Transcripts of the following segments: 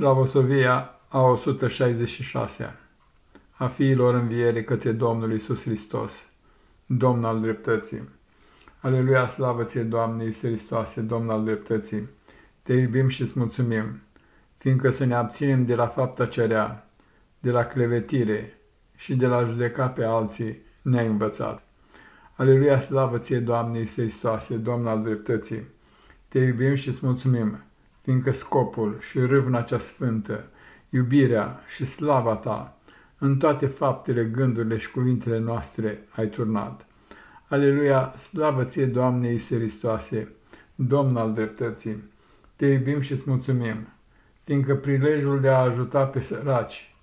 Slavosovia a 166-a a fiilor înviere către Domnul Isus Hristos, Domn al dreptății. Aleluia, slavă ție, Doamne Iisus Hristoase, Domn al dreptății! Te iubim și îți mulțumim, fiindcă să ne abținem de la fapta cerea, de la clevetire și de la judeca pe alții ne-ai învățat. Aleluia, slavă ție, Doamne Iisus Hristoase, Domn al dreptății! Te iubim și îți mulțumim, fiindcă scopul și râvna cea sfântă, iubirea și slava ta, în toate faptele, gândurile și cuvintele noastre ai turnat. Aleluia, slavă ție, Doamne Iisuse Hristoase, Domn al dreptății, te iubim și îți mulțumim, fiindcă prilejul de a ajuta pe săraci,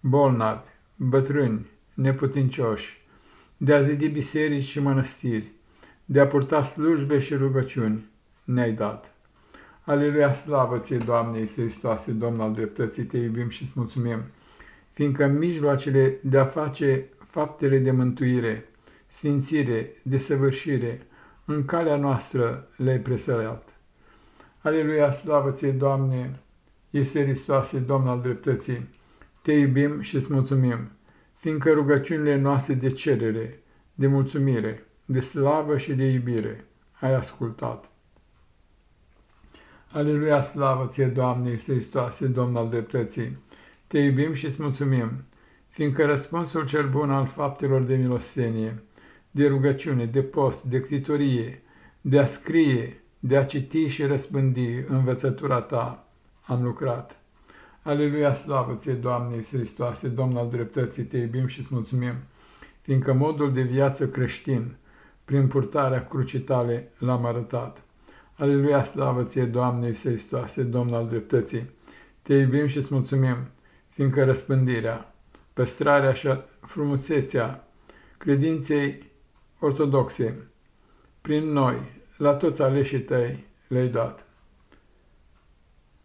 bolnavi, bătrâni, neputincioși, de a zidi biserici și mănăstiri, de a purta slujbe și rugăciuni, ne-ai dat. Aleluia, slavă ție, Doamne Iisus Hristoase, Domn al dreptății, te iubim și îți mulțumim, fiindcă mijloacele de a face faptele de mântuire, sfințire, desăvârșire, în calea noastră le-ai presărat. Aleluia, slavă ție, Doamne, Iisus Hristoase, Domn al dreptății, te iubim și îți mulțumim, fiindcă rugăciunile noastre de cerere, de mulțumire, de slavă și de iubire ai ascultat. Aleluia, slavă ție, Doamne Iisus Hristoase, Domn al dreptății! Te iubim și îți mulțumim, fiindcă răspunsul cel bun al faptelor de milostenie, de rugăciune, de post, de ctitorie, de a scrie, de a citi și răspândi învățătura ta, am lucrat. Aleluia, slavă ție, Doamne Iisus Hristoase, Domn al dreptății, te iubim și îți mulțumim, fiindcă modul de viață creștin, prin purtarea crucii tale, l-am arătat. Aleluia, slavă ție, Doamne Iisus Hristoase, Domn al dreptății! Te iubim și îți mulțumim, fiindcă răspândirea, păstrarea și frumusețea credinței ortodoxe, prin noi, la toți aleșii tăi, le-ai dat.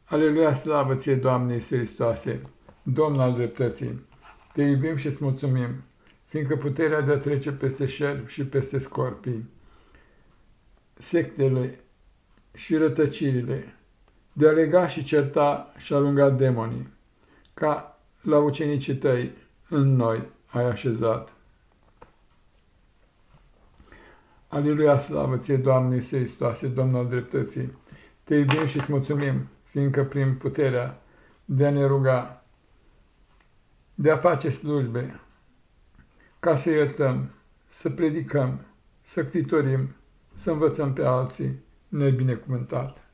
Aleluia, slavă ție, Doamne Iisus Hristoase, Domn al dreptății! Te iubim și îți mulțumim, fiindcă puterea de a trece peste șerp și peste scorpii, sectele și rătăcirile, de a lega și certa și alunga demonii, ca la ucenicii tăi în noi ai așezat. Aleluia, slavă ție, Doamne Iisuse Hristoase, Domn al dreptății! Te iubim și îți mulțumim, fiindcă prin puterea de a ne ruga, de a face slujbe, ca să iertăm, să predicăm, să ctitorim, să învățăm pe alții, nebinecuvântat.